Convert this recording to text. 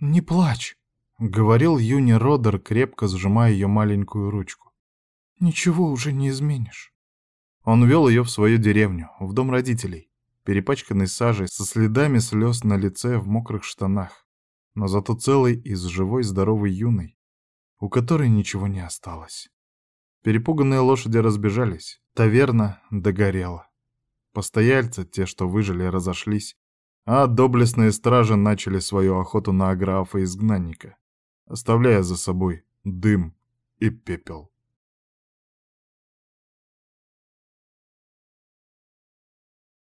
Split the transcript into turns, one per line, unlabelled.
«Не плачь», — говорил Юни Родер, крепко сжимая ее маленькую ручку. «Ничего уже не изменишь». Он вел ее в свою деревню, в дом родителей, перепачканный сажей, со следами слез на лице в мокрых штанах, но зато целый и с живой здоровой юной, у которой ничего не осталось. Перепуганные лошади разбежались, таверна догорела. Постояльцы, те, что выжили, разошлись, а доблестные стражи начали свою охоту на аграфа-изгнанника, оставляя за собой дым и пепел.